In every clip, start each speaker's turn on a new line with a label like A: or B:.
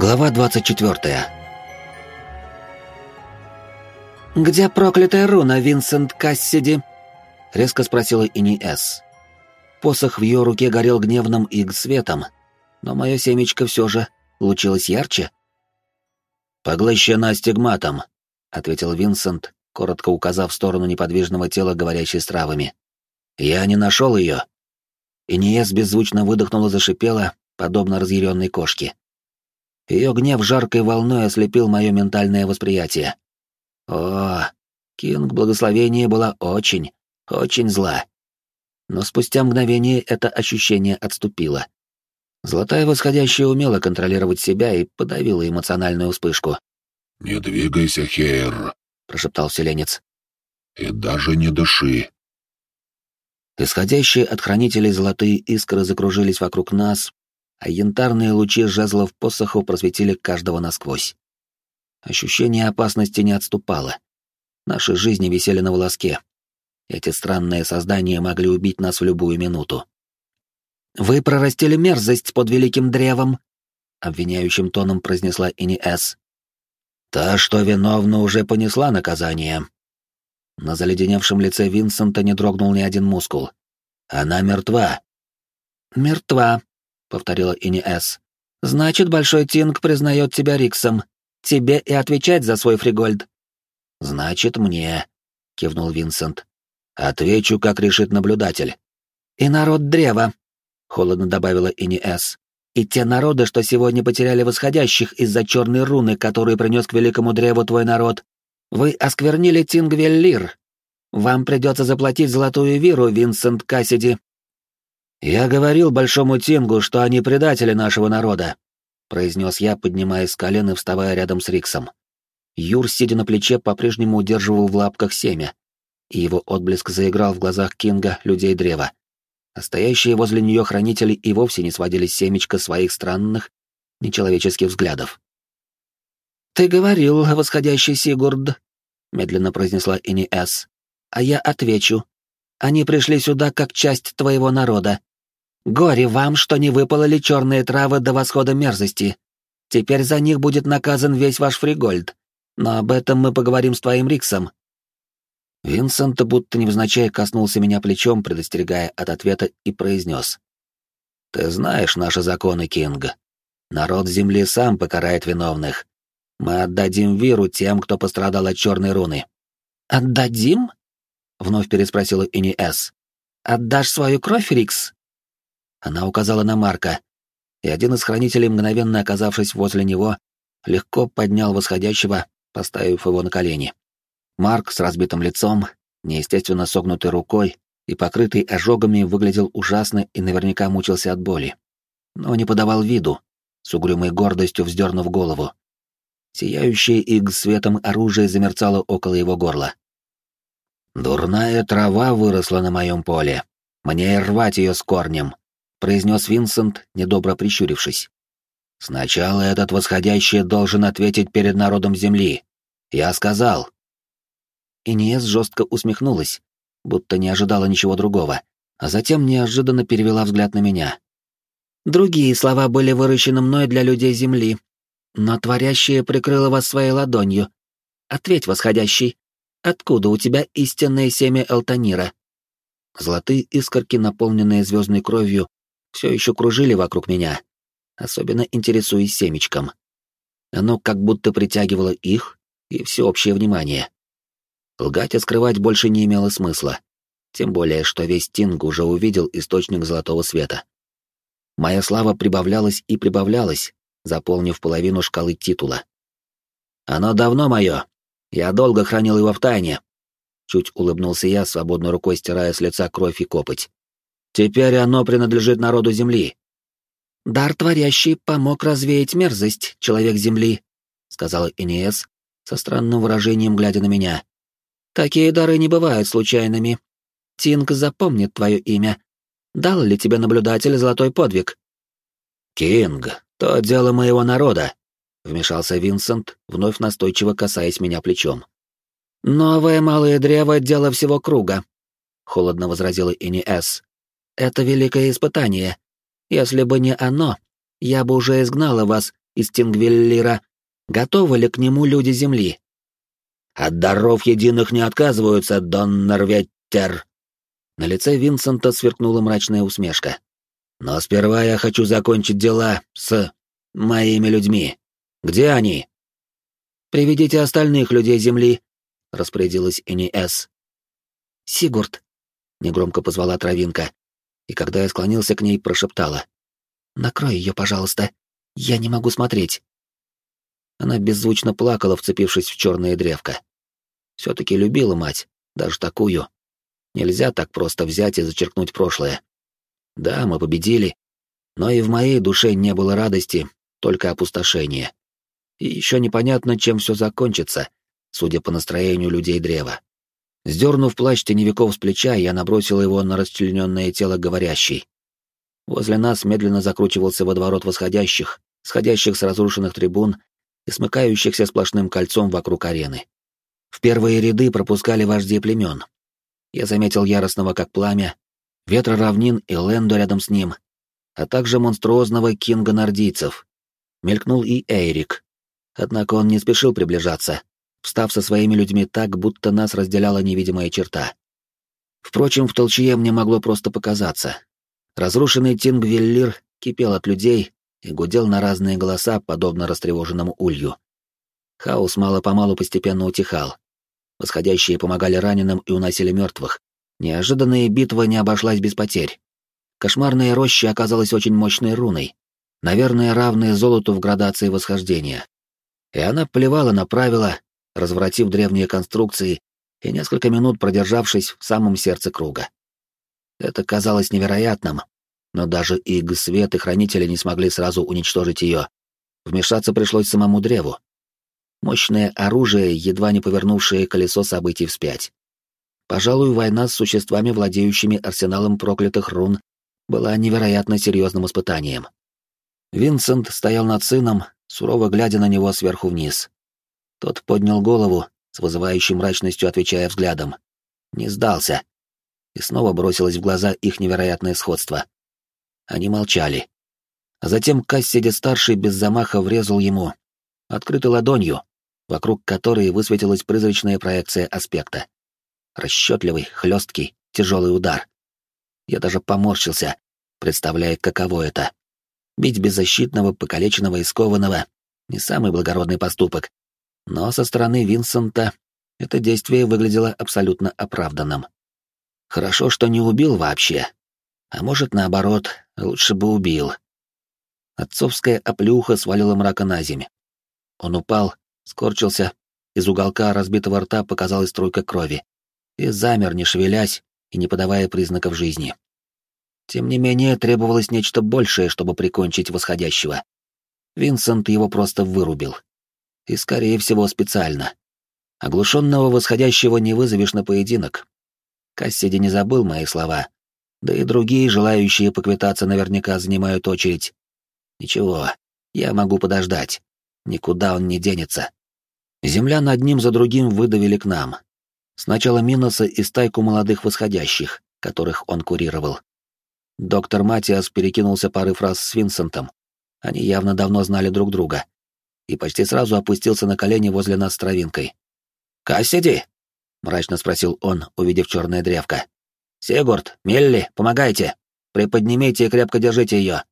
A: Глава 24.
B: «Где проклятая руна, Винсент Кассиди?» — резко спросила Ини С. Посох в ее руке горел гневным иг светом, но мое семечко все же лучилось ярче.
A: «Поглощена стигматом», — ответил Винсент, коротко указав в сторону неподвижного тела, говорящей с травами. «Я не нашел ее». Иниес беззвучно выдохнула, зашипела, подобно разъяренной кошке. Ее гнев жаркой волной ослепил мое ментальное восприятие. О, Кинг благословение была очень, очень зла. Но спустя мгновение это ощущение отступило. Золотая восходящая умела контролировать себя и подавила эмоциональную вспышку.
C: «Не двигайся, Хейр», —
A: прошептал вселенец.
C: «И даже не дыши».
A: Исходящие от хранителей золотые искры закружились вокруг нас, а янтарные лучи жезлов посоху просветили каждого насквозь. Ощущение опасности не отступало. Наши жизни висели на волоске. Эти странные создания могли убить нас в любую минуту.
B: «Вы прорастили мерзость под великим древом», — обвиняющим тоном произнесла Ини С.
A: «Та, что виновна, уже понесла наказание». На заледеневшем лице Винсента не дрогнул ни один мускул. «Она мертва».
B: «Мертва», повторила Ини С. Значит, Большой Тинг признает тебя Риксом. Тебе и отвечать за свой фригольд.
A: Значит, мне, кивнул Винсент. Отвечу, как решит наблюдатель.
B: И народ древа, холодно добавила Ини С. И те народы, что сегодня потеряли восходящих из-за черной руны, которую принес к великому древу твой народ. Вы осквернили Тингвеллир. Вам придется заплатить золотую виру, Винсент Кассиди.
A: «Я говорил Большому Тингу, что они предатели нашего народа», — произнес я, поднимаясь с колен и вставая рядом с Риксом. Юр, сидя на плече, по-прежнему удерживал в лапках семя, и его отблеск заиграл в глазах Кинга людей древа. А стоящие возле нее хранители и вовсе не сводили с семечка своих странных, нечеловеческих взглядов.
B: «Ты говорил, восходящий Сигурд», — медленно произнесла Ини С. «А я отвечу. Они пришли сюда как часть твоего народа, Горе вам, что не выпалали черные травы до восхода мерзости. Теперь за них будет наказан весь ваш фригольд. Но об этом мы поговорим с твоим Риксом».
A: Винсент будто невзначай коснулся меня плечом, предостерегая от ответа, и произнес. «Ты знаешь наши законы, Кинг. Народ Земли сам покарает виновных. Мы отдадим виру тем, кто пострадал от черной руны».
B: «Отдадим?» — вновь переспросила Ини С. «Отдашь свою кровь, Рикс?»
A: Она указала на Марка, и один из хранителей, мгновенно оказавшись возле него, легко поднял восходящего, поставив его на колени. Марк с разбитым лицом, неестественно согнутой рукой и покрытый ожогами выглядел ужасно и наверняка мучился от боли. Но не подавал виду, с угрюмой гордостью вздернув голову. Сияющее иг светом оружие замерцало около его горла. «Дурная трава выросла на моем поле. Мне рвать ее с корнем», произнес Винсент, недобро прищурившись. «Сначала этот восходящий должен ответить перед народом Земли. Я сказал». Иньес жестко усмехнулась, будто не ожидала ничего другого, а затем неожиданно перевела взгляд на меня.
B: «Другие слова были выращены мной для людей Земли, но творящее прикрыло вас своей ладонью. Ответь, восходящий, откуда у тебя истинное семя Элтонира?»
A: Золотые искорки, наполненные звездной кровью, все еще кружили вокруг меня, особенно интересуясь семечком. Оно как будто притягивало их и всеобщее внимание. Лгать и скрывать больше не имело смысла, тем более, что весь Тинг уже увидел источник золотого света. Моя слава прибавлялась и прибавлялась, заполнив половину шкалы титула. «Оно давно мое. Я долго хранил его в тайне», — чуть улыбнулся я, свободной рукой стирая с лица кровь и копоть. Теперь оно принадлежит народу Земли.
B: Дар творящий помог развеять мерзость, человек Земли, сказала Иниес со странным выражением, глядя на меня. Такие дары не бывают случайными. Тинг запомнит твое имя. Дал ли тебе наблюдатель золотой подвиг?
A: Кинг, то дело моего народа, вмешался Винсент, вновь настойчиво касаясь меня плечом.
B: Новое малое древо — дело всего круга, холодно возразила Иниэс. Это великое испытание. Если бы не оно, я бы уже изгнала вас
A: из Тингвеллира, готовы ли к нему люди Земли?
D: От даров единых не отказываются, Дон Норветтер. На лице Винсента сверкнула мрачная усмешка. Но сперва я хочу закончить дела с моими людьми. Где они?
A: Приведите остальных людей Земли, распорядилась Эни-Эс. Сигурд, негромко позвала Травинка, и когда я склонился к ней, прошептала. «Накрой ее, пожалуйста. Я не могу смотреть». Она беззвучно плакала, вцепившись в черное древко. Все-таки любила мать, даже такую. Нельзя так просто взять и зачеркнуть прошлое. Да, мы победили, но и в моей душе не было радости, только опустошение. И еще непонятно, чем все закончится, судя по настроению людей древа. Сдернув плащ теневиков с плеча, я набросил его на расчлененное тело говорящей. Возле нас медленно закручивался водоворот восходящих, сходящих с разрушенных трибун и смыкающихся сплошным кольцом вокруг арены. В первые ряды пропускали вожди племен. Я заметил яростного как пламя, ветра равнин и Ленду рядом с ним, а также монструозного кинга нордийцев. Мелькнул и Эйрик. Однако он не спешил приближаться, встав со своими людьми так, будто нас разделяла невидимая черта. Впрочем, в толчье мне могло просто показаться. Разрушенный Тингвеллир кипел от людей и гудел на разные голоса, подобно растревоженному улью. Хаос мало-помалу постепенно утихал. Восходящие помогали раненым и уносили мертвых. Неожиданная битва не обошлась без потерь. Кошмарная роща оказалась очень мощной руной, наверное, равной золоту в градации восхождения. И она плевала на правила, развратив древние конструкции и несколько минут продержавшись в самом сердце круга. Это казалось невероятным, но даже и Свет и Хранители не смогли сразу уничтожить ее. Вмешаться пришлось самому древу. Мощное оружие, едва не повернувшее колесо событий вспять. Пожалуй, война с существами, владеющими арсеналом проклятых рун, была невероятно серьезным испытанием. Винсент стоял над сыном, сурово глядя на него сверху вниз. Тот поднял голову, с вызывающей мрачностью отвечая взглядом. Не сдался. И снова бросилось в глаза их невероятное сходство. Они молчали. А затем Кассиди-старший без замаха врезал ему, открытой ладонью, вокруг которой высветилась призрачная проекция аспекта. Расчетливый, хлесткий, тяжелый удар. Я даже поморщился, представляя, каково это. Бить беззащитного, покалеченного и скованного — не самый благородный поступок, но со стороны Винсента это действие выглядело абсолютно оправданным. Хорошо, что не убил вообще. А может, наоборот, лучше бы убил. Отцовская оплюха свалила мрака на землю. Он упал, скорчился, из уголка разбитого рта показалась струйка крови, и замер, не шевелясь и не подавая признаков жизни. Тем не менее, требовалось нечто большее, чтобы прикончить восходящего. Винсент его просто вырубил и, скорее всего, специально. Оглушенного восходящего не вызовешь на поединок. Кассиди не забыл мои слова, да и другие, желающие поквитаться, наверняка занимают очередь. Ничего, я могу подождать. Никуда он не денется. Земля над ним за другим выдавили к нам. Сначала Миноса и стайку молодых восходящих, которых он курировал. Доктор Матиас перекинулся парой фраз с Винсентом. Они явно давно знали друг друга и почти сразу опустился на колени возле нас с травинкой. «Кассиди?» — мрачно спросил он, увидев черное древко. «Сигурд, Мелли, помогайте! Приподнимите и крепко держите ее!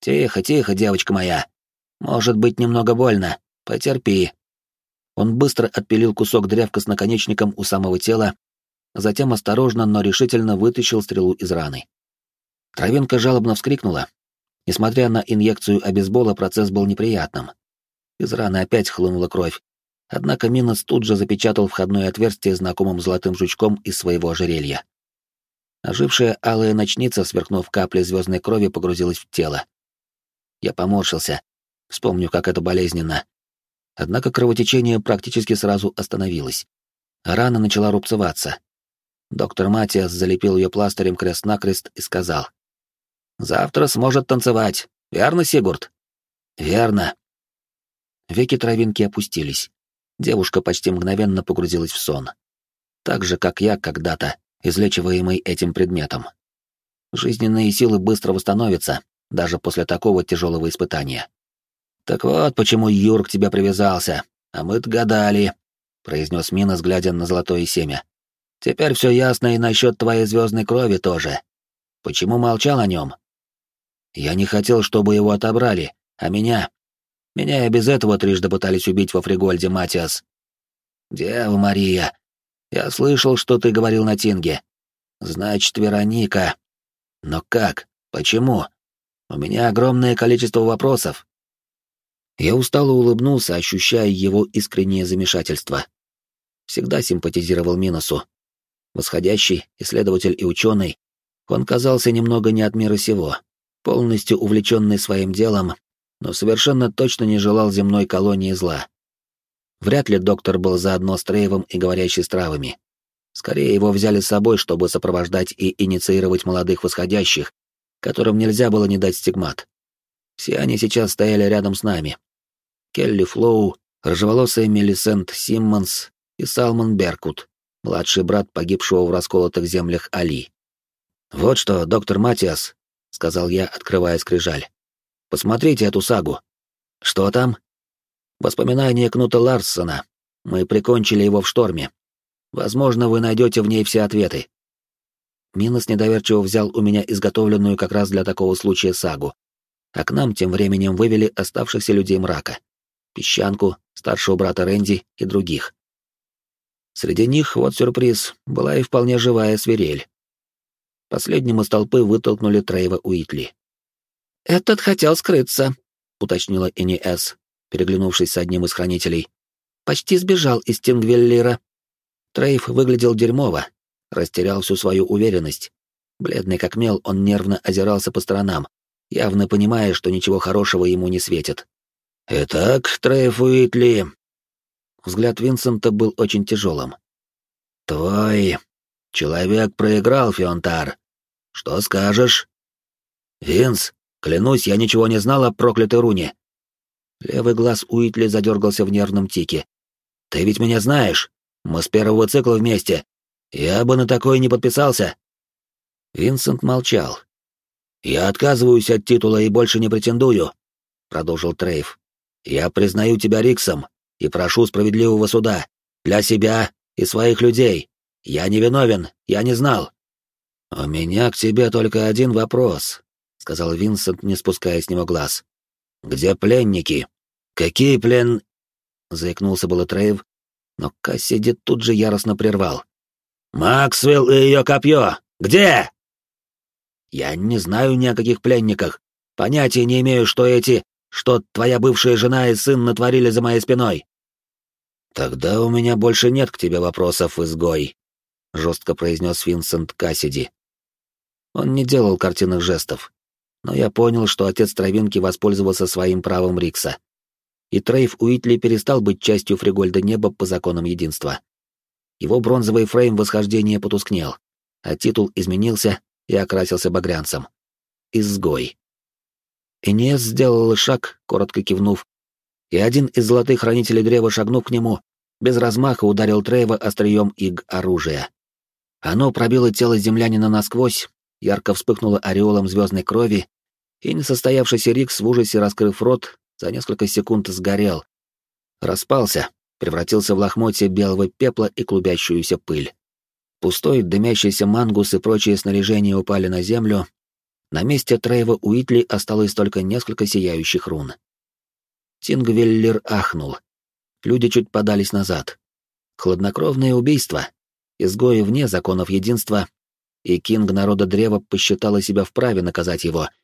A: Тихо, тихо, девочка моя! Может быть, немного больно, потерпи!» Он быстро отпилил кусок древка с наконечником у самого тела, затем осторожно, но решительно вытащил стрелу из раны. Травинка жалобно вскрикнула. Несмотря на инъекцию обезбола, процесс был неприятным. Из раны опять хлынула кровь. Однако Минос тут же запечатал входное отверстие знакомым золотым жучком из своего ожерелья. Ожившая алая ночница, сверкнув капли звездной крови, погрузилась в тело. Я поморщился. Вспомню, как это болезненно. Однако кровотечение практически сразу остановилось. рана начала рубцеваться. Доктор Матиас залепил ее пластырем крест-накрест и сказал. «Завтра сможет танцевать. Верно, Сигурд?» «Верно», Веки травинки опустились. Девушка почти мгновенно погрузилась в сон. Так же, как я когда-то, излечиваемый этим предметом. Жизненные силы быстро восстановятся, даже после такого тяжелого испытания. «Так вот, почему Юр к тебе привязался, а мы-то гадали», — произнес Минос, глядя на золотое семя. «Теперь все ясно и насчет твоей звездной крови тоже. Почему молчал о нем?» «Я не хотел, чтобы его отобрали, а меня. Меня и без этого трижды пытались убить во Фригольде, Матиас». «Дева Мария, я слышал, что ты говорил на Тинге. Значит, Вероника. Но как? Почему? У меня огромное количество вопросов. Я устало улыбнулся, ощущая его искреннее замешательство. Всегда симпатизировал Минусу. Восходящий, исследователь и ученый, он казался немного не от мира сего, полностью увлеченный своим делом, но совершенно точно не желал земной колонии зла. Вряд ли доктор был заодно с Трейвом и говорящей с травами. Скорее его взяли с собой, чтобы сопровождать и инициировать молодых восходящих, которым нельзя было не дать стигмат. Все они сейчас стояли рядом с нами. Келли Флоу, рыжеволосая Мелисент Симмонс и Салмон Беркут, младший брат погибшего в расколотых землях Али. «Вот что, доктор Матиас», — сказал я, открывая скрижаль. «Посмотрите эту сагу». «Что там?» «Воспоминания Кнута Ларсона. Мы прикончили его в шторме. Возможно, вы найдете в ней все ответы. Минос недоверчиво взял у меня изготовленную как раз для такого случая сагу, а к нам тем временем вывели оставшихся людей мрака. Песчанку, старшего брата Рэнди и других. Среди них, вот сюрприз, была и вполне живая свирель. Последним из толпы вытолкнули Трейва Уитли. «Этот хотел скрыться», — уточнила Эни С, переглянувшись с одним из хранителей. «Почти сбежал из Тингвеллира». Трейф выглядел дерьмово, растерял всю свою уверенность. Бледный как мел, он нервно озирался по сторонам, явно понимая, что ничего хорошего ему не светит. «Итак, Трейф Уитли...» Взгляд Винсента был очень тяжелым. «Твой человек проиграл, Фионтар. Что скажешь?» «Винс, клянусь, я ничего не знал о проклятой руне». Левый глаз Уитли задергался в нервном тике. «Ты ведь меня знаешь?» Мы с первого цикла вместе. Я бы на такое не подписался. Винсент молчал. Я отказываюсь от титула и больше не претендую, продолжил Трейв. Я признаю тебя Риксом и прошу справедливого суда для себя и своих людей. Я не виновен, я не знал. У меня к тебе только один вопрос, сказал Винсент, не спуская с него глаз. Где пленники? Какие плен? заикнулся было Трейв, но Кассиди тут же яростно прервал. «Максвелл и ее копье! Где?» «Я не знаю ни о каких пленниках. Понятия не имею, что эти, что твоя бывшая жена и сын натворили за моей спиной». «Тогда у меня больше нет к тебе вопросов, изгой», — жестко произнес Винсент Кассиди. Он не делал картинных жестов, но я понял, что отец Травинки воспользовался своим правом Рикса и Трейв Уитли перестал быть частью Фригольда неба по законам единства. Его бронзовый фрейм восхождения потускнел, а титул изменился и окрасился багрянцем. Изгой. Инес сделал шаг, коротко кивнув, и один из золотых хранителей древа, шагнув к нему, без размаха ударил Трейва острием иг оружия. Оно пробило тело землянина насквозь, ярко вспыхнуло ореолом звездной крови, и несостоявшийся Рикс в ужасе, раскрыв рот, за несколько секунд сгорел. Распался, превратился в лохмотье белого пепла и клубящуюся пыль. Пустой, дымящийся мангус и прочее снаряжение упали на землю. На месте Трейва Уитли осталось только несколько сияющих рун. Тингвеллер ахнул. Люди чуть подались назад. Хладнокровное убийство. Изгои вне законов единства, и Кинг народа древа посчитала себя вправе наказать его —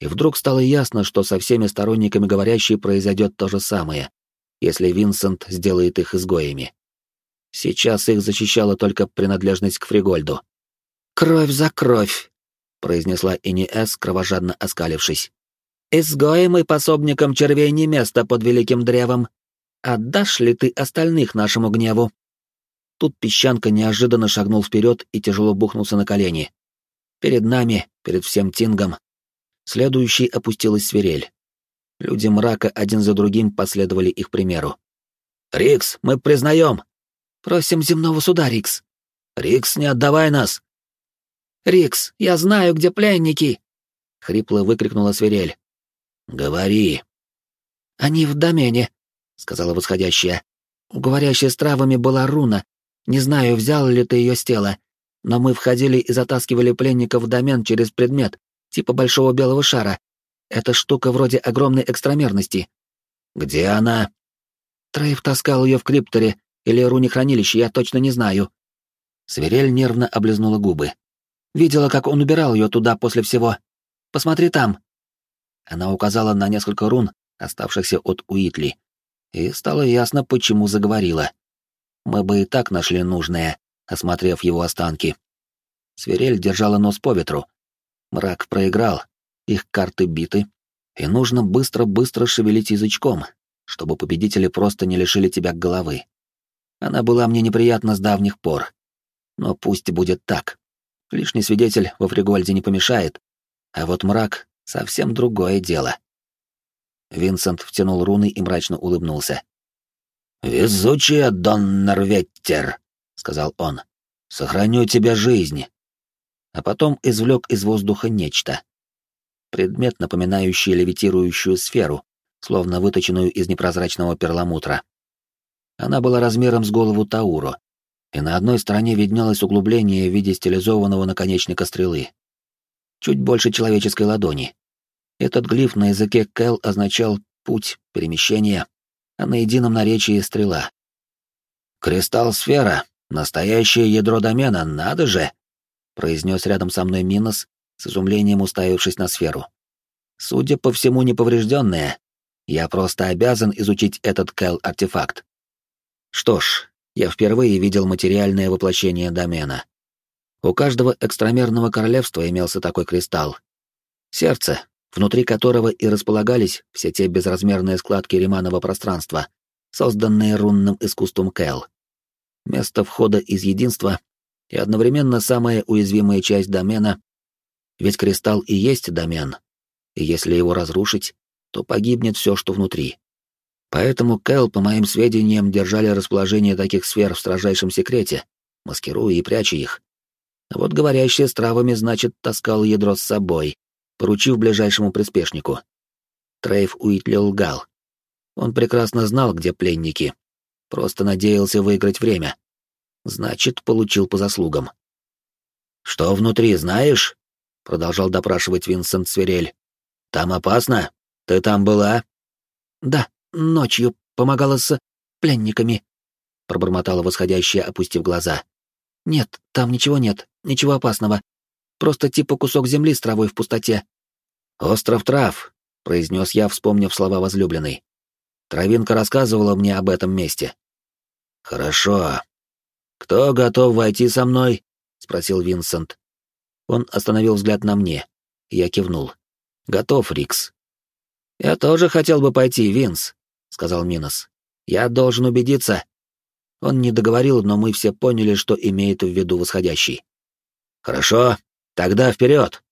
A: и вдруг стало ясно, что со всеми сторонниками говорящей произойдет то же самое, если Винсент сделает их изгоями. Сейчас их защищала только принадлежность к Фригольду. «Кровь за кровь!» — произнесла Иниэс, кровожадно оскалившись. «Изгоем и пособникам червей не место под великим древом. Отдашь ли ты остальных нашему гневу?» Тут песчанка неожиданно шагнул вперед и тяжело бухнулся на колени. Перед нами, перед всем Тингом, Следующей опустилась свирель. Люди мрака один за другим последовали их примеру. «Рикс, мы признаем!» «Просим земного суда, Рикс!» «Рикс, не отдавай нас!» «Рикс, я знаю, где пленники!» — хрипло выкрикнула свирель. «Говори!»
B: «Они в домене», — сказала восходящая. «У говорящей с травами была руна. Не знаю, взял ли ты ее с тела, но мы входили и затаскивали пленника в домен через предмет, типа большого белого шара. Эта штука вроде огромной экстрамерности».
A: «Где она?»
B: Трейв таскал ее в крипторе или руне хранилище, я точно не знаю.
A: Сверель нервно облизнула губы.
B: Видела, как он убирал ее туда после всего. Посмотри там.
A: Она указала на несколько рун, оставшихся от Уитли, и стало ясно, почему заговорила. Мы бы и так нашли нужное, осмотрев его останки. Сверель держала нос по ветру. Мрак проиграл, их карты биты, и нужно быстро-быстро шевелить язычком, чтобы победители просто не лишили тебя головы. Она была мне неприятна с давних пор. Но пусть будет так. Лишний свидетель во Фригольде не помешает, а вот мрак — совсем другое дело. Винсент втянул руны и мрачно улыбнулся. «Везучая, Доннерветтер», — сказал он. «Сохраню тебе жизнь». А потом извлек из воздуха нечто. Предмет, напоминающий левитирующую сферу, словно выточенную из непрозрачного перламутра. Она была размером с голову Тауру, и на одной стороне виднелось углубление в виде стилизованного наконечника стрелы. Чуть больше человеческой ладони. Этот глиф на языке Кэл означал «путь», «перемещение», а на едином наречии — «стрела». «Кристалл-сфера, настоящее ядро домена, надо же!» — произнес рядом со мной Минос, с изумлением уставившись на сферу. Судя по всему, неповрежденная. Я просто обязан изучить этот Кэл-артефакт. Что ж, я впервые видел материальное воплощение домена. У каждого экстрамерного королевства имелся такой кристалл. Сердце, внутри которого и располагались все те безразмерные складки реманного пространства, созданные рунным искусством Кэл. Место входа из единства и одновременно самая уязвимая часть домена, ведь кристалл и есть домен, и если его разрушить, то погибнет все, что внутри. Поэтому Кэл, по моим сведениям, держали расположение таких сфер в строжайшем секрете, маскируя и пряча их. А вот говорящий с травами, значит, таскал ядро с собой, поручив ближайшему приспешнику. Трейф Уитли лгал. Он прекрасно знал, где пленники. Просто надеялся выиграть время. Значит, получил по заслугам. «Что внутри, знаешь?» — продолжал допрашивать Винсент Свирель. «Там опасно? Ты там была?»
B: «Да», ночью помогала с пленниками», — пробормотала восходящая, опустив глаза. «Нет, там ничего нет, ничего опасного. Просто типа кусок земли с травой в пустоте».
A: «Остров трав», — произнес я, вспомнив слова возлюбленной. Травинка рассказывала мне об этом месте. «Хорошо. Кто готов войти со мной?» — спросил Винсент. Он остановил взгляд на мне. Я кивнул. «Готов, Рикс». «Я тоже хотел бы пойти, Винс», — сказал Минос. «Я должен убедиться». Он не договорил, но мы все поняли, что имеет в виду восходящий. «Хорошо, тогда вперед!»